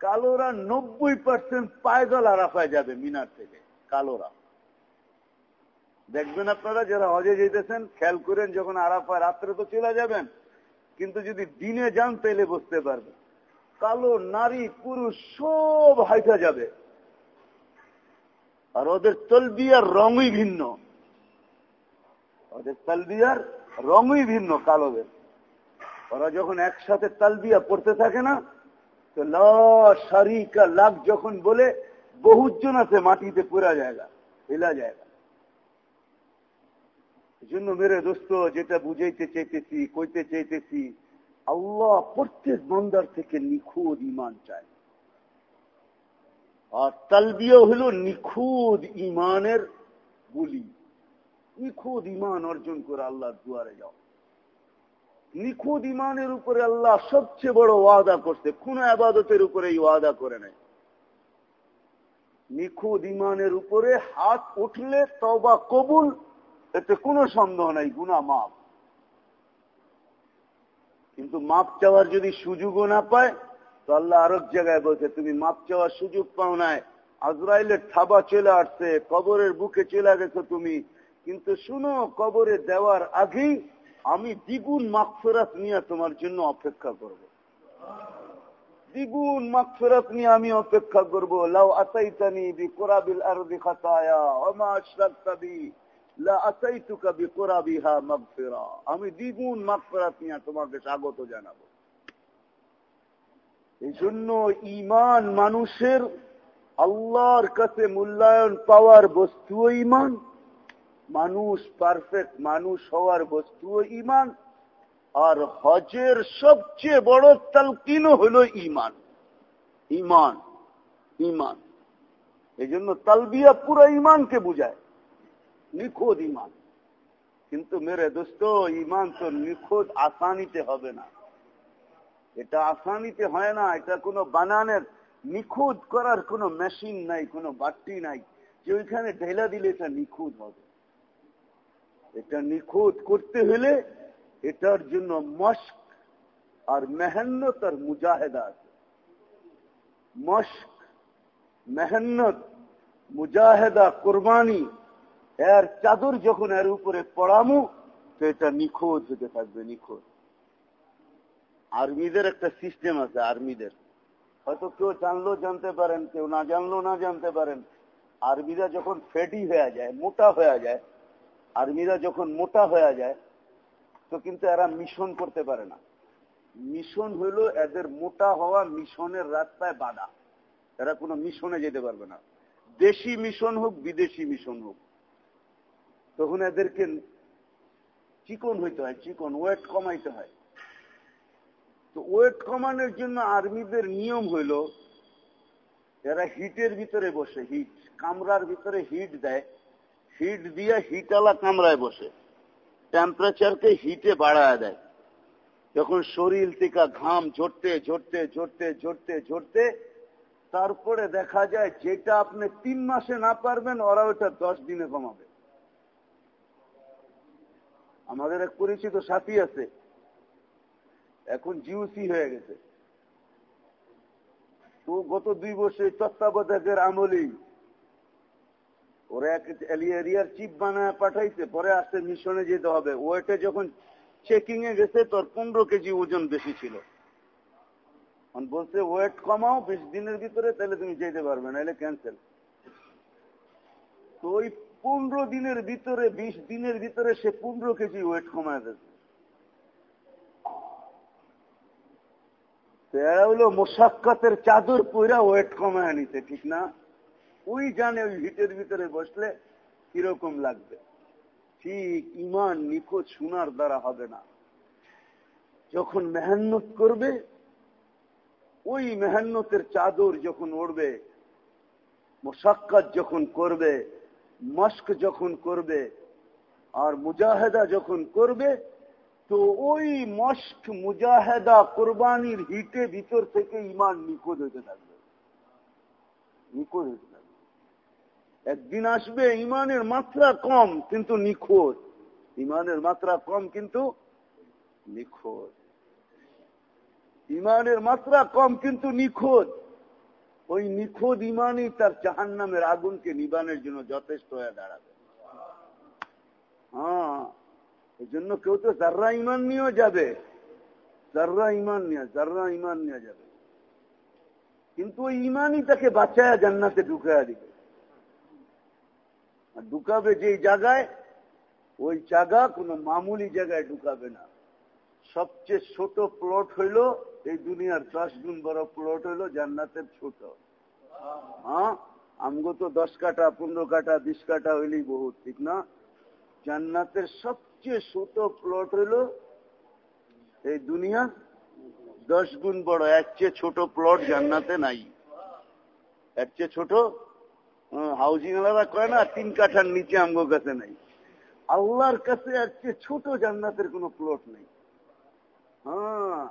কালোরা নব্বই পার্সেন্ট পায়দল আরাফায় যাবে মিনার থেকে, কালোরা। দেখবেন আপনারা যারা হজে যেতেছেন, খেয়াল করেন যখন আরাফায় রাত্রে তো চলে যাবেন, কিন্তু যদি দিনে যান তাইলে বসতে পারবেন। কালো নারী, পুরুষ, সব হাইটা যাবে। আর ওদের তলবিয়ার রঙই ভিন্ন। ওদের তালবিয়ার রঙই ভিন্ন কালোদের। ওরা যখন একসাথে তালবিয়া পড়তে থাকে না, তো লারিকা লাখ যখন বলে বহুজন আছে মাটিতে পুরা জায়গা হেলা জায়গা। জন্য মেরে দোস্ত, যেটা বুঝাইতে চাইতেছি, কইতে চাইতেছি আল্লাহ প্রত্যেক বন্দার থেকে নিখুঁত ইমান চায়। আর তালবিয়া হল নিখুঁত ইমানের বলি নিখুঁত ইমান অর্জন করে আল্লাহর দুয়ারে যাও। নিখুঁত ইমানের উপরে আল্লাহ সবচেয়ে বড় ওয়াদা করছে, কোন আবাদতের উপরে এই ওয়াদা করে নেয় নিখুঁত ইমানের উপরে হাত উঠলে তবা কবুল, এতে কোনো সন্দেহ নাই গুনা মাপ কিন্তু মাপ চাওয়ার যদি সুযোগও না পায়, তো আল্লাহ আরেক জায়গায় বলছে, তুমি মাপ চাওয়ার সুযোগ পাও নাই। আজরাইলের থাবা চলে আসছে, কবরের বুকে চলে গেছো তুমি। কিন্তু শুনো, কবরে দেওয়ার আগেই আমি দ্বিগুণ মাকফেরাত নিয়ে তোমার জন্য অপেক্ষা করব। দ্বিগুণ মাকফেরাত নিয়ে আমি অপেক্ষা করব। লাউ আসাইতানি বি কোরাবিল আর খাতায়া অমা আশরাক্তাবি আমি দ্বিগুণ নিয়ে তোমাকে স্বাগত জানাব। এই জন্য ইমান মানুষের আল্লাহর কাছে মূল্যায়ন পাওয়ার বস্তুও ইমান মানুষ পারফেক্ট মানুষ হওয়ার বস্তুও ইমান আর হজের সবচেয়ে বড় তালকিনও হল ইমান ইমান ইমান এই জন্য তালবিয়া পুরো ইমানকে বুঝায়। নিখোঁজ ইমান কিন্তু মেরে দোস্ত ইমান তো নিখোঁজ আসানিতে হবে না। এটা আসানিতে হয় না, এটা কোনো বানানের নিখুঁত করার কোনো মেশিন নাই, কোনো বাট্টি নাই। যে ওইখানে ঢেলা দিলে এটা নিখুঁত হবে। এটা নিখুঁত করতে হলে এটার জন্য মস্ক আর মেহনত আর মুজাহেদা আছে। মস্ক, মেহনত, মুজাহেদা, কোরবানি এর চাদর যখন এর উপরে পড়ামু, তো এটা নিখোঁজ হতে থাকবে, নিখোঁজ। আর্মিদের একটা সিস্টেম আছে, আর্মিদের। হয়তো কেউ জানলো, জানতে পারেন, কেউ না জানলো, না জানতে পারেন। আর্মিরা যখন ফেটি হয়ে যায়, মোটা হয়ে যায়, আর্মিরা যখন মোটা হয়ে যায়, তো কিন্তু এরা মিশন করতে পারে না। মিশন হইল এদের মোটা হওয়া মিশনের রাস্তায় বাধা। এরা কোনো মিশনে যেতে পারবে না। দেশি মিশন হোক, বিদেশি মিশন হোক। তখন এদেরকে চিকন হইতে হয়, চিকন, ওয়েট কমাইতে হয়। তো ওয়েট কমানোর জন্য আর্মিদের নিয়ম হইল এরা হিটের ভিতরে বসে, হিট কামরার ভিতরে হিট দেয়, হিট দিয়ে হিটওয়ালা কামরায় বসে টেম্পারেচারকে হিটে বাড়ায় দেয়। যখন শরীর থেকে ঘাম ঝরতে ঝরতে ঝরতে ঝরতে ঝরতে, তারপরে দেখা যায় যেটা আপনি তিন মাসে না পারবেন, ওরা ওটা দশ দিনে কমাবে। আমাদের এক পরিচিত সাথী আছে। এখন জিওসি হয়ে গেছে। তো গত দুই বছর তত্ত্বাবধায়কের আমলেই ওরা এক এরিয়ার চিপ বানায় পাঠাইছে, পরে আসতে মিশনে যেতে হবে। ওয়েটে যখন চেকিং এ গেছে, তোর পনেরো কেজি ওজন বেশি ছিল। বলছে ওয়েট কমাও, বিশ দিনের ভিতরে তাহলে তুমি যেতে পারবে না এলে ক্যান্সেল তো ওই পনেরো দিনের ভিতরে, বিশ দিনের ভিতরে সে পনেরো কেজি ওয়েট কমায় এরা হলো মোসাক্কাতের চাদর পইরা ওয়েট কমায় নিতে, ঠিক না? ওই জানে ওই হিটের ভিতরে বসলে কীরকম লাগবে। ঠিক, ইমান নিখোঁজ শোনার দ্বারা হবে না। যখন মেহান্নত করবে, ওই মেহান্নতের চাদর যখন উড়বে মোসাক্কাত যখন করবে মস্ক যখন করবে আর মুজাহেদা যখন করবে, তো ওই মস্ক মুজাহেদা কোরবানির হিটে ভিতর থেকে ইমান নিখোঁজ হতে থাকবে। নিখোঁজ হতে থাকবে। একদিন আসবে ইমানের মাত্রা কম, কিন্তু নিখোঁজ। ইমানের মাত্রা কম, কিন্তু নিখোঁজ। ইমানের মাত্রা কম, কিন্তু নিখোঁজ। ওই নিখোঁজ ইমানই তার জাহান নামের আগুনকে নিবানের জন্য যথেষ্ট হয়ে দাঁড়াবে। হ্যাঁ এই জন্য কেউ তো জাররা ইমান নিয়েও যাবে জাররা ইমান নিয়ে জাররা ইমান নিয়ে যাবে। কিন্তু ওই ইমানই তাকে বাঁচায় জান্নাতে ঢুকাইয়া দিবে। আর ঢুকাবে যেই জায়গায়, ওই জায়গা কোনো মামুলি জায়গায় ঢুকাবে না। সবচেয়ে ছোট প্লট হইল এই দুনিয়ার দশ গুণ বড় প্লট হইল জান্নাতের ছোট। হ্যাঁ? আমগো তো দশ কাটা পনেরো কাটা বিশ কাটা হইলেই বহুত, ঠিক না? জান্নাতের সবচেয়ে ছোট প্লট হইল এই দুনিয়া। দশ গুণ বড় এক চেয়ে ছোট প্লট জান্নাতে নাই। এক চেয়ে ছোট হাউজিং আলাদা করে না, তিন কাঠার নিচে আমগো কাছে নাই। আল্লাহর কাছে এক চেয়ে ছোট জান্নাতের কোনো প্লট নেই। হ্যাঁ?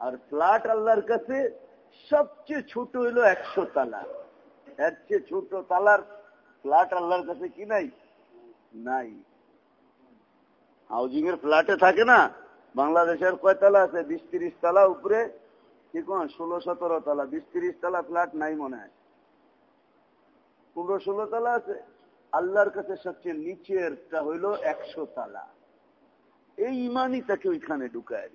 আর ফ্ল্যাট আল্লাহর কাছে সবচেয়ে ছোট হইল একশো তালা। এর চেয়ে ছোট তালার ফ্ল্যাট আল্লাহর কাছে কি নাই? নাই। হাউজিং এর ফ্ল্যাটে থাকে না? বাংলাদেশের কয় তালা আছে? বিশ তিরিশ তালা উপরে। কি কোন? ষোলো, সতেরো তালা। বিশ তিরিশ তালা ফ্ল্যাট নাই মনে হয়। পনেরো, ষোলো তালা আছে। আল্লাহর কাছে সবচেয়ে নিচেরটা হইল একশো তালা। এই ইমানই তাকে ওইখানে ঢুকায়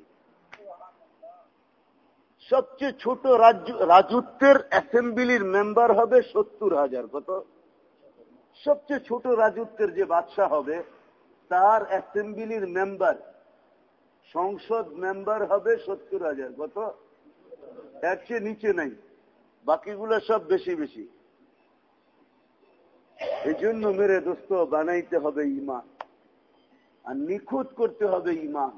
সবচেয়ে ছোট রাজ্য, রাজত্বের অ্যাসেম্বলির মেম্বার হবে সত্তর হাজার, কত? সবচেয়ে ছোট রাজত্বের যে বাদশাহ হবে, তার অ্যাসেম্বলির মেম্বার সংসদ মেম্বার হবে সত্তর হাজার, কত? এক চেয়ে নিচে নাই, বাকিগুলো সব বেশি বেশি। এই জন্য মেরে দোস্ত, বানাইতে হবে ইমান, আর নিখুঁত করতে হবে ইমান।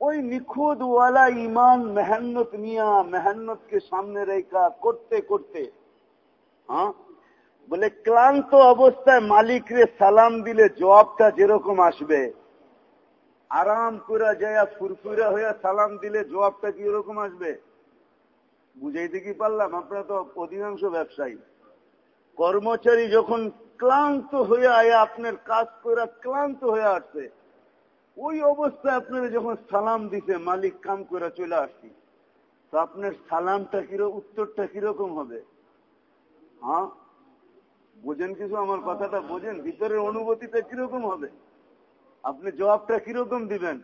ওই নিখুঁত ওয়ালা ইমান মেহান্নত নিয়া মেহান্নতকে সামনে রেখা করতে করতে হ্যাঁ? বলে ক্লান্ত অবস্থায় মালিকরে সালাম দিলে জবাবটা যেরকম আসবে, আরাম করে যায় ফুরফুরা হইয়া সালাম দিলে জবাবটা কি এরকম আসবে? বুঝাইতে কি পারলাম? আপনারা তো অধিকাংশ ব্যবসায়ী। কর্মচারী যখন ক্লান্ত হয়ে আয়, আপনার কাজ করে ক্লান্ত হয়ে আসছে। ওই অবস্থায় আপনারা যখন সালাম দিতে মালিক কাম করে চলে আসছি তো আপনার সালামটা কীরকম উত্তরটা কীরকম হবে? হ্যাঁ? বোঝেন কিছু আমার কথাটা? বোঝেন? ভিতরের অনুভূতিটা কীরকম হবে? আপনি জবাবটা কীরকম দিবেন?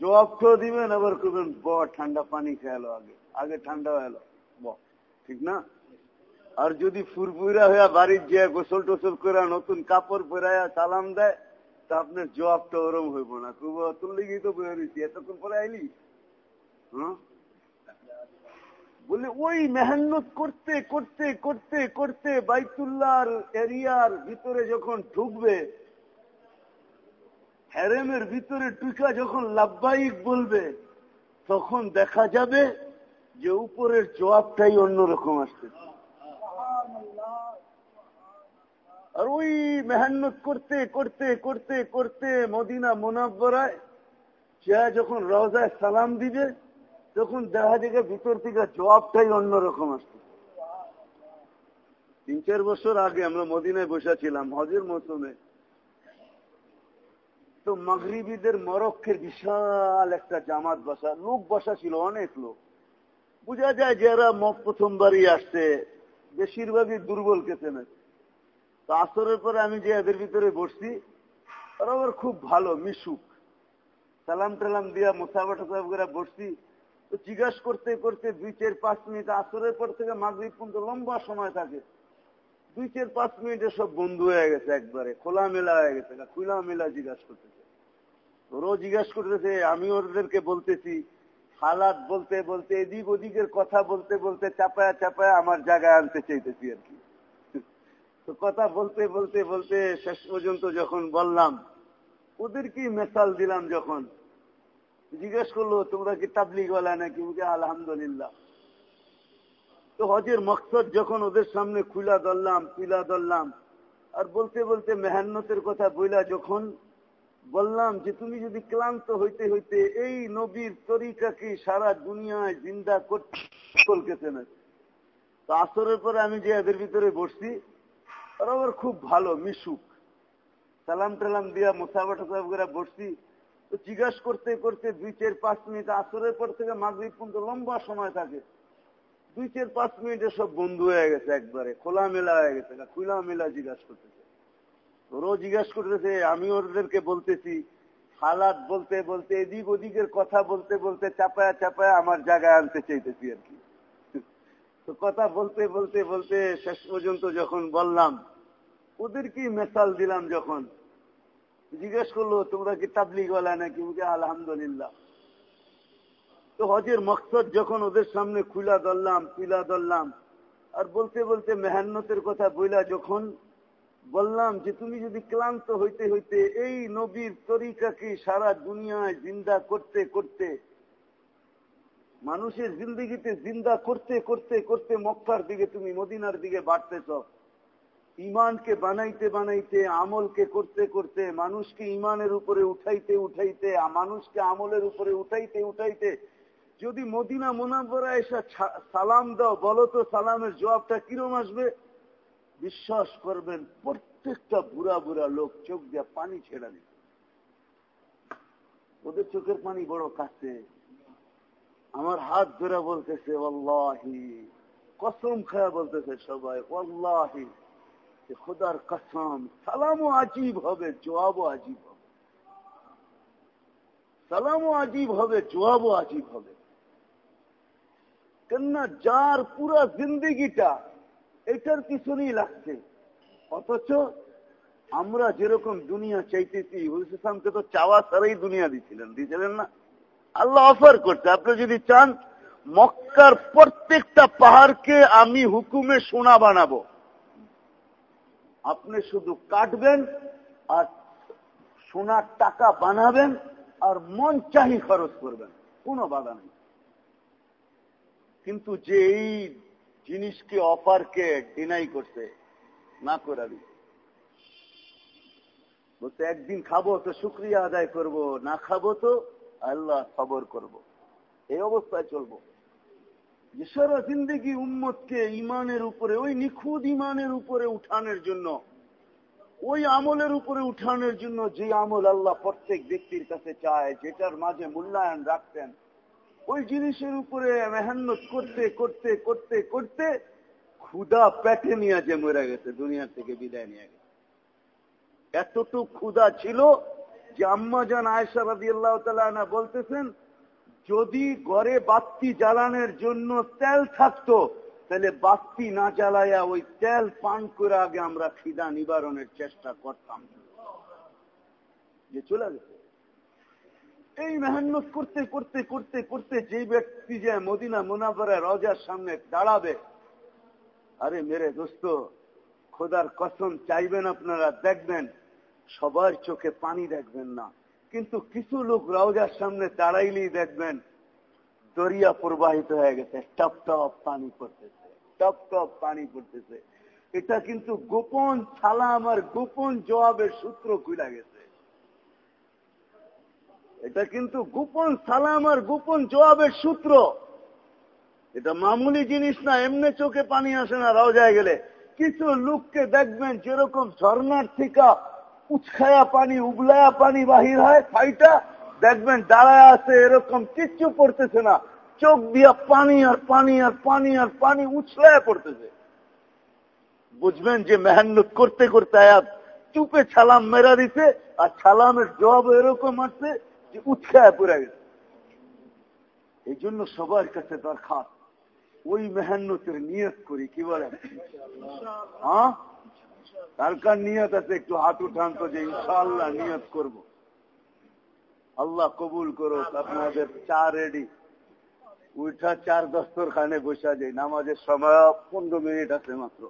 জবাবটাও দিবেন, আবার করবেন ব, ঠান্ডা পানি খেয়ালো আগে। আগে ঠান্ডা হয়ে ব, ঠিক না? আর যদি ফুরফুরা হইয়া বাড়ির যে গোসল টোসল করে নতুন কাপড় পরাইয়া সালাম দেয় তা আপনার জবাবটা ওরম হইব না। খুব তোর লেগেই তো বয়ে রয়েছি এতক্ষণ পরে আইলি? হ্যাঁ বলে, ওই মেহান্নত করতে করতে করতে করতে বাইতুল্লাহর এরিয়ার ভিতরে যখন ঢুকবে হ্যারেমের ভিতরে টুকা যখন লাভবাহিক বলবে, তখন দেখা যাবে যে উপরের জবাবটাই অন্যরকম আসতেছে। আর ওই মেহান্নত করতে করতে করতে করতে মদিনা মোনাব্বরায় সে যখন রওজায় সালাম দিবে, তখন দেখা যাবে ভিতর থেকে জবাবটাই অন্যরকম আসছে। তিন, চার বছর আগে আমরা মদিনায় বসেছিলাম হজের মৌসুমে। তো মাগরিবিদের মরক্ষের বিশাল একটা জামাত বসা, লোক বসা ছিল, অনেক লোক। বোঝা যায় যারা প্রথমবারই আসছে, বেশিরভাগই দুর্বল কেছে না তো আসরের পরে আমি যে এদের ভিতরে বসছি, ওরা আবার খুব ভালো, মিশুক। সালাম টালাম দিয়া মোসাফা টোসাফ করে বসছি। তো জিজ্ঞাসা করতে করতে দুই চার পাঁচ মিনিট, আসরের পর থেকে মাগরীব পর্যন্ত লম্বা সময় থাকে। দুই চার পাঁচ মিনিটে সব বন্ধু হয়ে গেছে একবারে খোলা মেলা হয়ে গেছে খোলা মেলা জিজ্ঞাসা করতেছে। ওরও জিজ্ঞাসা করতেছে, আমি ওদেরকে বলতেছি, হালাত বলতে বলতে, এদিক ওদিকের কথা বলতে বলতে চাপায়া চাপায়া আমার জায়গায় আনতে চাইতেছি আর কি। তো কথা বলতে বলতে বলতে শেষ পর্যন্ত যখন বললাম ওদেরকে মেসাল দিলাম যখন? জিজ্ঞেস করল, তোমরা কি তাবলিগওয়ালা নাকি? মুখে আলহামদুলিল্লাহ। তো হজের মকসদ যখন ওদের সামনে খুলা ধরলাম পিলা ধরলাম, আর বলতে বলতে মেহান্নতের কথা বইলা যখন বললাম যে, তুমি যদি ক্লান্ত হইতে হইতে এই নবীর তরিকাকে সারা দুনিয়ায় জিন্দা করতে না তো আসরের পরে আমি যে এদের ভিতরে বসছি আবার খুব ভালো, মিশুক। সালাম টালাম দিয়া মোসাফা টোসাফ করে বসছি। তো জিজ্ঞাসা করতে করতে দুই চার পাঁচ মিনিট আসরের পর থেকে মাগরীব পর্যন্ত লম্বা সময় থাকে। দুই চার পাঁচ মিনিটে সব বন্ধু হয়ে গেছে একবারে খোলা মেলা হয়ে গেছে খোলা মেলা জিজ্ঞাসা করতেছে। ওরও জিজ্ঞাসা করতেছে, আমি ওদেরকে বলতেছি, হালাত বলতে বলতে, এদিক ওদিকের কথা বলতে বলতে চাপায়া চাপায়া আমার জায়গায় আনতে চাইতেছি আর কি। তো কথা বলতে বলতে বলতে শেষ পর্যন্ত যখন বললাম ওদেরকেই মেসাল দিলাম যখন? জিজ্ঞেস করল, তোমরা কি তাবলিগওয়ালা নাকি? মুখে আলহামদুলিল্লাহ। তো হজের মকসদ যখন ওদের সামনে খুলা ধরলাম পিলা ধরলাম, আর বলতে বলতে মেহান্নতের কথা বইলা যখন বললাম যে, তুমি যদি ক্লান্ত হইতে হইতে এই নবীর তরিকাকে সারা দুনিয়ায় জিন্দা করতে করতে মানুষের জিন্দগিতে জিন্দা করতে করতে করতে মক্কার দিকে তুমি মদিনার দিকে বাড়তেছ। ইমানকে বানাইতে বানাইতে, আমলকে করতে করতে মানুষকে ইমানের উপরে উঠাইতে উঠাইতে মানুষকে আমলের উপরে উঠাইতে উঠাইতে যদি মদিনা মোনাবরা এসে সালাম দাও, বলো তো সালামের জবাবটা কিরম আসবে? বিশ্বাস করবেন, প্রত্যেকটা বুড়া বুড়া লোক চোখ দিয়ে পানি ছেড়া দিবে। ওদের চোখের পানি বড় কাছে। আমার হাত ধরে বলতেছে অল্লাহি কসম খায়া বলতেছে সবাই অল্লাহি খোদার কসম, সালামও আজীব হবে, জবাবও আজীব হবে। সালামও আজীব হবে, জবাবও আজীব হবে। কেননা যার পুরা জিন্দিগিটা এটার পিছনেই লাগছে। অথচ আমরা যেরকম দুনিয়া চাইতেছি হুসুসামকে তো চাওয়া ছাড়াই দুনিয়া দিছিলেন দিয়েছিলেন না? আল্লাহ অফার করছে। আপনি যদি চান, মক্কার প্রত্যেকটা পাহাড়কে আমি হুকুমে সোনা বানাবো। আপনি শুধু কাটবেন আর সোনার টাকা বানাবেন আর মন চাহি খরচ করবেন। কোনো বাধা নেই। কিন্তু যে এই জিনিসকে, অফারকে ডিনাই করছে, না করে বলতে একদিন খাব তো শুক্রিয়া আদায় করব, না খাব তো আল্লাহ খবর করব। এই অবস্থায় চলবো যে সারা জিন্দগি উম্মতকে ইমানের উপরে, ওই নিখুঁত ইমানের উপরে উঠানের জন্য, ওই আমলের উপরে উঠানোর জন্য যে আমল আল্লাহ প্রত্যেক ব্যক্তির কাছে চায়, যেটার মাঝে মূল্যায়ন রাখতেন, ওই জিনিসের উপরে মেহান্নত করতে করতে করতে করতে ক্ষুদা পেটে নিয়ে যে মরে গেছে দুনিয়ার থেকে বিদায় নিয়ে গেছে এতটুক ক্ষুদা ছিল যে আয়সা রাদি আল্লাহ তালা বলতেছেন, যদি ঘরে বাত্তি জ্বালানোর জন্য তেল থাকতো, তাহলে বাত্তি না জ্বালাইয়া ওই তেল পান করে আগে আমরা খিদা নিবারণের চেষ্টা করতাম। যে চলে গেছে। এই মেহান্নত করতে করতে করতে করতে যে ব্যক্তি যে মদিনা মোনাফারে রজার সামনে দাঁড়াবে, আরে মেরে দোস্ত, খোদার কসম, চাইবেন আপনারা, দেখবেন সবার চোখে পানি দেখবেন না। কিন্তু কিছু লোক রওজার সামনে দাঁড়াইলেই দেখবেন, দরিয়া প্রবাহিত হয়ে গেছে, টপ টপ পানি পড়তেছে, টপ টপ পানি পড়তেছে। এটা কিন্তু গোপন সালাম আর গোপন জবাবের সূত্র খুলে গেছে। এটা কিন্তু গোপন সালাম আর গোপন জবাবের সূত্র। এটা মামুলি জিনিস না, এমনি চোখে পানি আসে না রওজায় গেলে। কিছু লোককে দেখবেন যেরকম ঝর্নার থেকে উৎখায়া পানি উবলায়া পানি বাহির হয়, ফাইটা দেখবেন দাঁড়ায় আছে, এরকম কিচ্ছু পড়তেছে না। চোখ দিয়া পানি আর পানি আর পানি আর পানি উছলায় পড়তেছে। বুঝবেন যে মেহান্নত করতে করতে আয়াত চুপে ছালাম মেরা দিতে আর ছালামের জবাব এরকম আছে যে উৎসায় পড়ে গেছে। এই জন্য সবার কাছে দরকার, ওই মেহান্নতের নিয়ত করি, কি বলেন? হ্যাঁ? কার নিয়ত আছে একটু হাত উঠান তো যে ইনশাল্লাহ নিয়ত করব। আল্লাহ কবুল করো আপনাদের চা রেডি উঠা চার দস্তর খানে বসা যায়, নামাজের সময় পনেরো মিনিট আছে মাত্র।